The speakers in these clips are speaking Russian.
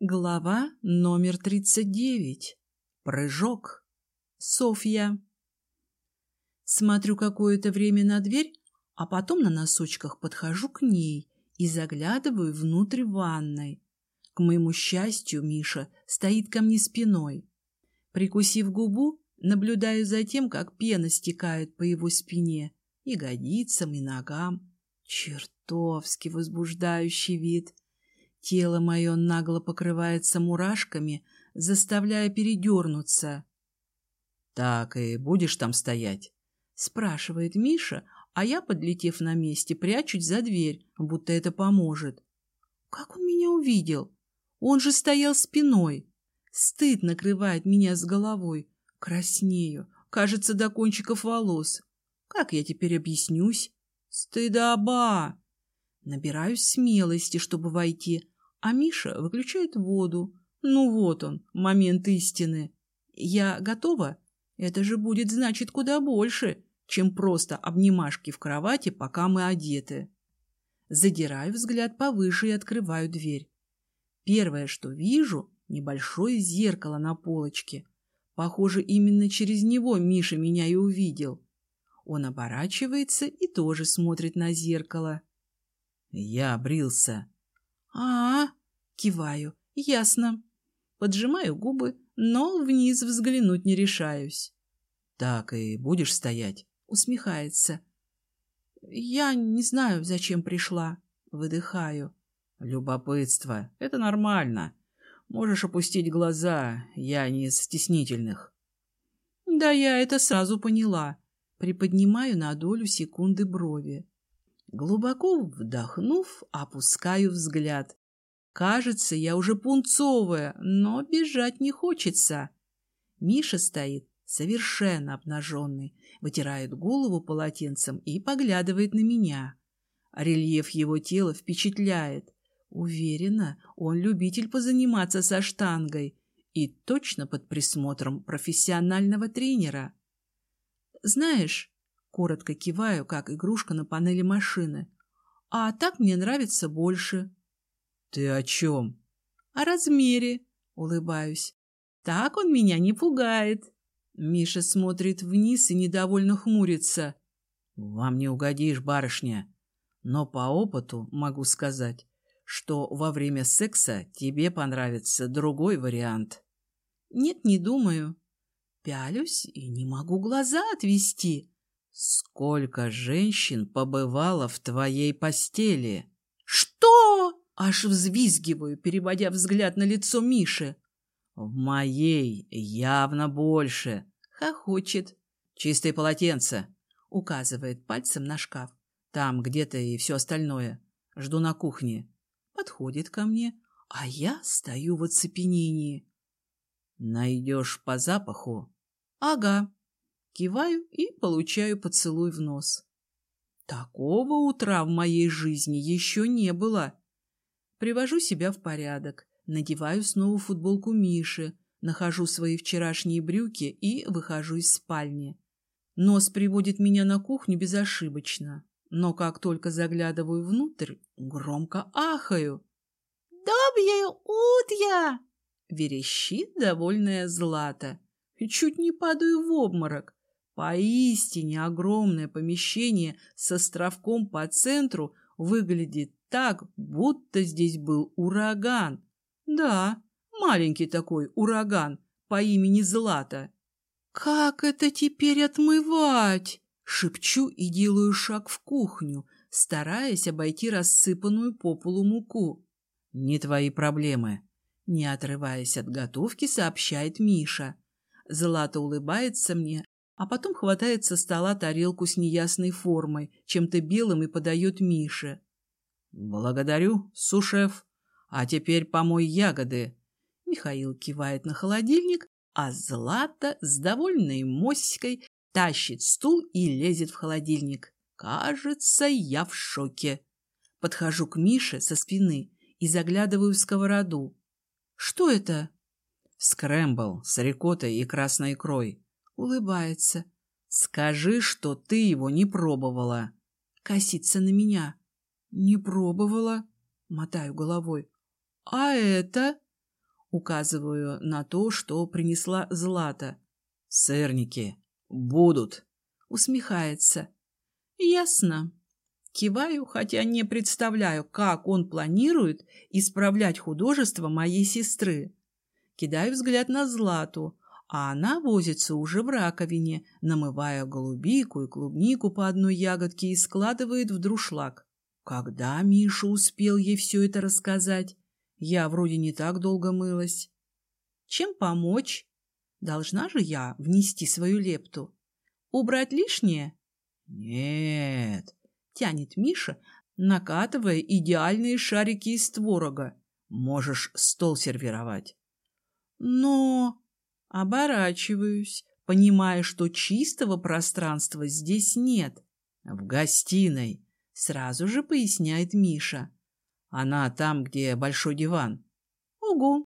Глава номер 39. Прыжок. Софья. Смотрю какое-то время на дверь, а потом на носочках подхожу к ней и заглядываю внутрь ванной. К моему счастью, Миша стоит ко мне спиной. Прикусив губу, наблюдаю за тем, как пена стекает по его спине, ягодицам и ногам. Чертовски возбуждающий вид — Тело мое нагло покрывается мурашками, заставляя передернуться. — Так и будешь там стоять? — спрашивает Миша, а я, подлетев на месте, прячусь за дверь, будто это поможет. Как он меня увидел? Он же стоял спиной. Стыд накрывает меня с головой. Краснею, кажется, до кончиков волос. Как я теперь объяснюсь? Стыдоба! Набираюсь смелости, чтобы войти, а Миша выключает воду. Ну вот он, момент истины. Я готова? Это же будет значит куда больше, чем просто обнимашки в кровати, пока мы одеты. Задираю взгляд повыше и открываю дверь. Первое, что вижу, небольшое зеркало на полочке. Похоже, именно через него Миша меня и увидел. Он оборачивается и тоже смотрит на зеркало. Я брился. А, киваю. Ясно. Поджимаю губы, но вниз взглянуть не решаюсь. Так и будешь стоять? Усмехается. Я не знаю, зачем пришла. Выдыхаю. Любопытство. Это нормально. Можешь опустить глаза. Я не из стеснительных. Да я это сразу поняла. Приподнимаю на долю секунды брови. Глубоко вдохнув, опускаю взгляд. Кажется, я уже пунцовая, но бежать не хочется. Миша стоит совершенно обнаженный, вытирает голову полотенцем и поглядывает на меня. Рельеф его тела впечатляет. Уверена, он любитель позаниматься со штангой и точно под присмотром профессионального тренера. Знаешь, Коротко киваю, как игрушка на панели машины. А так мне нравится больше. Ты о чем? О размере, улыбаюсь. Так он меня не пугает. Миша смотрит вниз и недовольно хмурится. Вам не угодишь, барышня. Но по опыту могу сказать, что во время секса тебе понравится другой вариант. Нет, не думаю. Пялюсь и не могу глаза отвести. Сколько женщин побывало в твоей постели? Что? Аж взвизгиваю, переводя взгляд на лицо Миши. В моей явно больше. Хохочет. Чистое полотенце. Указывает пальцем на шкаф. Там где-то и все остальное. Жду на кухне. Подходит ко мне, а я стою в оцепенении. Найдешь по запаху? Ага. Киваю и получаю поцелуй в нос. Такого утра в моей жизни еще не было. Привожу себя в порядок, надеваю снова футболку Миши, нахожу свои вчерашние брюки и выхожу из спальни. Нос приводит меня на кухню безошибочно, но как только заглядываю внутрь, громко ахаю. «Доброе утро!» — верещит довольная Злата. Чуть не падаю в обморок. Поистине огромное помещение с островком по центру выглядит так, будто здесь был ураган. Да, маленький такой ураган по имени Злата. «Как это теперь отмывать?» Шепчу и делаю шаг в кухню, стараясь обойти рассыпанную по полу муку. «Не твои проблемы», — не отрываясь от готовки, сообщает Миша. Злата улыбается мне, а потом хватает со стола тарелку с неясной формой, чем-то белым и подает Мише. «Благодарю, сушеф. А теперь помой ягоды». Михаил кивает на холодильник, а Злата с довольной моськой тащит стул и лезет в холодильник. Кажется, я в шоке. Подхожу к Мише со спины и заглядываю в сковороду. «Что это?» «Скрэмбл с рикоттой и красной икрой», Улыбается. Скажи, что ты его не пробовала. Косится на меня. Не пробовала. Мотаю головой. А это? Указываю на то, что принесла Злата. «Сырники будут», — усмехается. «Ясно». Киваю, хотя не представляю, как он планирует исправлять художество моей сестры. Кидаю взгляд на Злату, а она возится уже в раковине, намывая голубику и клубнику по одной ягодке и складывает в друшлаг. Когда Миша успел ей все это рассказать? Я вроде не так долго мылась. Чем помочь? Должна же я внести свою лепту. Убрать лишнее? Нет, тянет Миша, накатывая идеальные шарики из творога. Можешь стол сервировать. Но... Оборачиваюсь, понимая, что чистого пространства здесь нет. В гостиной, сразу же поясняет Миша. Она там, где большой диван. Угу.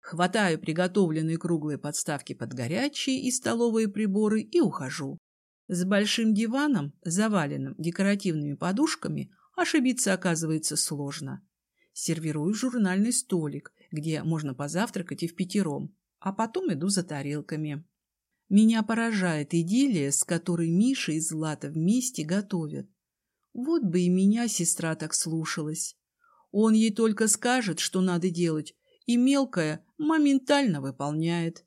Хватаю приготовленные круглые подставки под горячие и столовые приборы и ухожу. С большим диваном, заваленным декоративными подушками, ошибиться оказывается сложно. Сервирую журнальный столик, где можно позавтракать и в пятером а потом иду за тарелками. Меня поражает идиллия, с которой Миша и Злата вместе готовят. Вот бы и меня сестра так слушалась. Он ей только скажет, что надо делать, и мелкая моментально выполняет.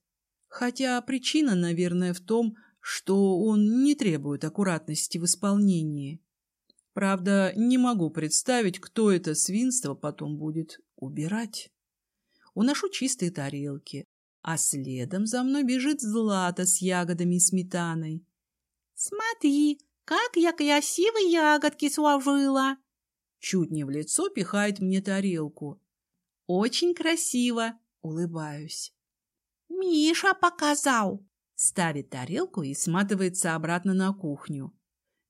Хотя причина, наверное, в том, что он не требует аккуратности в исполнении. Правда, не могу представить, кто это свинство потом будет убирать. Уношу чистые тарелки, а следом за мной бежит Злата с ягодами и сметаной. «Смотри, как я красиво ягодки сложила!» Чуть не в лицо пихает мне тарелку. «Очень красиво!» — улыбаюсь. «Миша показал!» Ставит тарелку и сматывается обратно на кухню.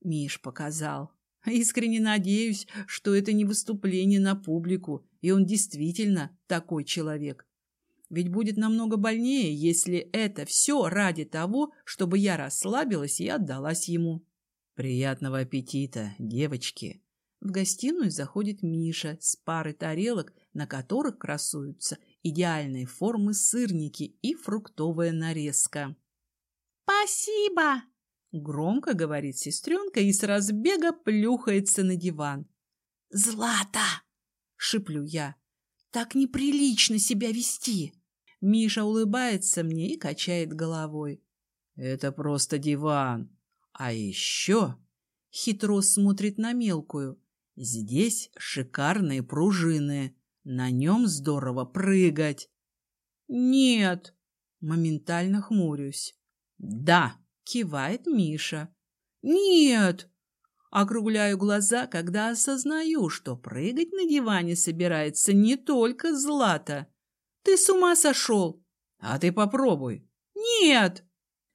Миш показал. Искренне надеюсь, что это не выступление на публику, и он действительно такой человек. Ведь будет намного больнее, если это все ради того, чтобы я расслабилась и отдалась ему. Приятного аппетита, девочки! В гостиную заходит Миша с парой тарелок, на которых красуются идеальные формы сырники и фруктовая нарезка. «Спасибо!» — громко говорит сестренка и с разбега плюхается на диван. «Злата!» — шиплю я. «Так неприлично себя вести!» Миша улыбается мне и качает головой. «Это просто диван. А еще...» Хитро смотрит на мелкую. «Здесь шикарные пружины. На нем здорово прыгать». «Нет!» Моментально хмурюсь. «Да!» — кивает Миша. «Нет!» Округляю глаза, когда осознаю, что прыгать на диване собирается не только Злата. Ты с ума сошел? А ты попробуй. Нет!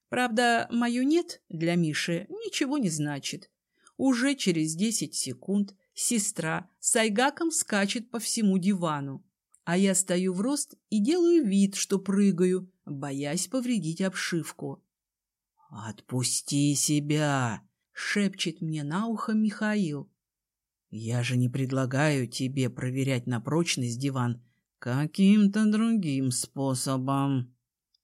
Правда, мое «нет» для Миши ничего не значит. Уже через десять секунд сестра с Айгаком скачет по всему дивану, а я стою в рост и делаю вид, что прыгаю, боясь повредить обшивку. «Отпусти себя!» — шепчет мне на ухо Михаил. «Я же не предлагаю тебе проверять на прочность диван Каким-то другим способом.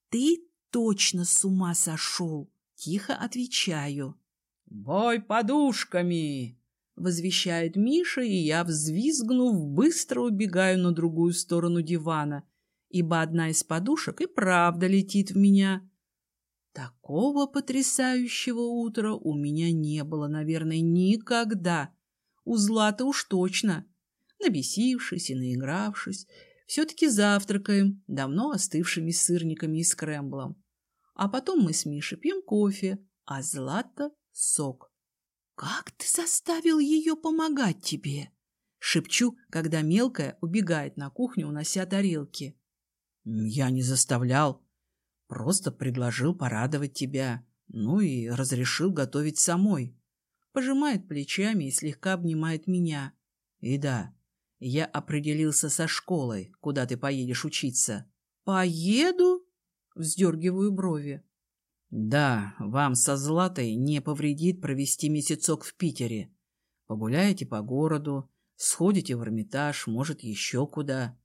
Ты точно с ума сошел, тихо отвечаю. Бой подушками! Возвещает Миша, и я, взвизгнув, быстро убегаю на другую сторону дивана, ибо одна из подушек и правда летит в меня. Такого потрясающего утра у меня не было, наверное, никогда. У Злата уж точно. Набесившись и наигравшись, все-таки завтракаем давно остывшими сырниками и скрэмблом. А потом мы с Мишей пьем кофе, а Злата — сок. «Как ты заставил ее помогать тебе?» Шепчу, когда мелкая убегает на кухню, унося тарелки. «Я не заставлял. Просто предложил порадовать тебя. Ну и разрешил готовить самой». Пожимает плечами и слегка обнимает меня. «И да, я определился со школой, куда ты поедешь учиться. Поеду? Вздергиваю брови. Да, вам со Златой не повредит провести месяцок в Питере. Погуляете по городу, сходите в Эрмитаж, может, еще куда.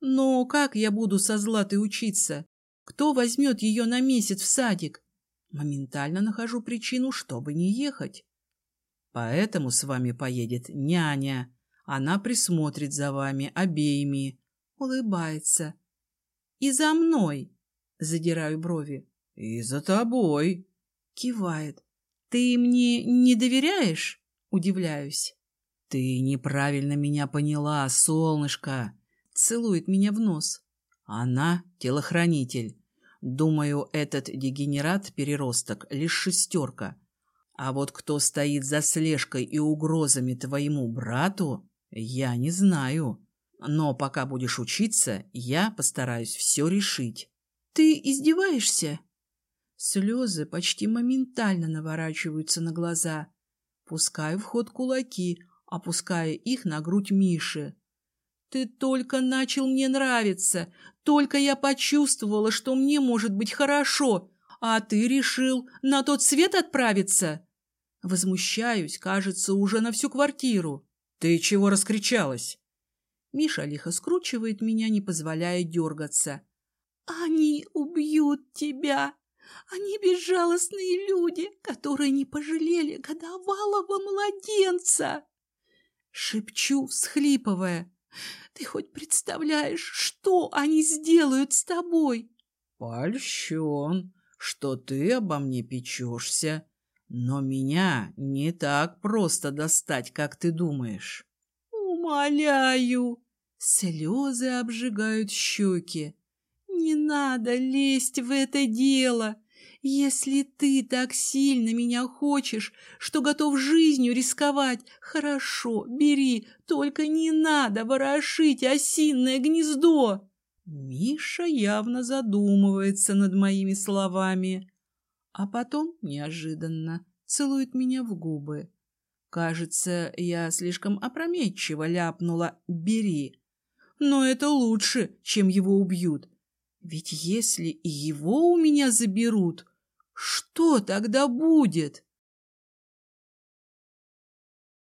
Но как я буду со Златой учиться? Кто возьмет ее на месяц в садик? Моментально нахожу причину, чтобы не ехать. Поэтому с вами поедет няня. Она присмотрит за вами обеими. Улыбается. И за мной. Задираю брови. И за тобой. Кивает. Ты мне не доверяешь? Удивляюсь. Ты неправильно меня поняла, солнышко. Целует меня в нос. Она телохранитель. Думаю, этот дегенерат-переросток лишь шестерка. А вот кто стоит за слежкой и угрозами твоему брату, я не знаю. Но пока будешь учиться, я постараюсь все решить. Ты издеваешься? Слезы почти моментально наворачиваются на глаза. Пускаю в ход кулаки, опуская их на грудь Миши. Ты только начал мне нравиться, только я почувствовала, что мне может быть хорошо, а ты решил на тот свет отправиться? Возмущаюсь, кажется, уже на всю квартиру. Ты чего раскричалась? Миша лихо скручивает меня, не позволяя дергаться. Они убьют тебя. Они безжалостные люди, которые не пожалели годовалого младенца. Шепчу, всхлипывая. Ты хоть представляешь, что они сделают с тобой? Польщен, что ты обо мне печешься. Но меня не так просто достать, как ты думаешь. Умоляю. Слезы обжигают щеки. Не надо лезть в это дело. Если ты так сильно меня хочешь, что готов жизнью рисковать, хорошо, бери, только не надо ворошить осинное гнездо. Миша явно задумывается над моими словами а потом, неожиданно, целует меня в губы. Кажется, я слишком опрометчиво ляпнула «бери». Но это лучше, чем его убьют. Ведь если и его у меня заберут, что тогда будет?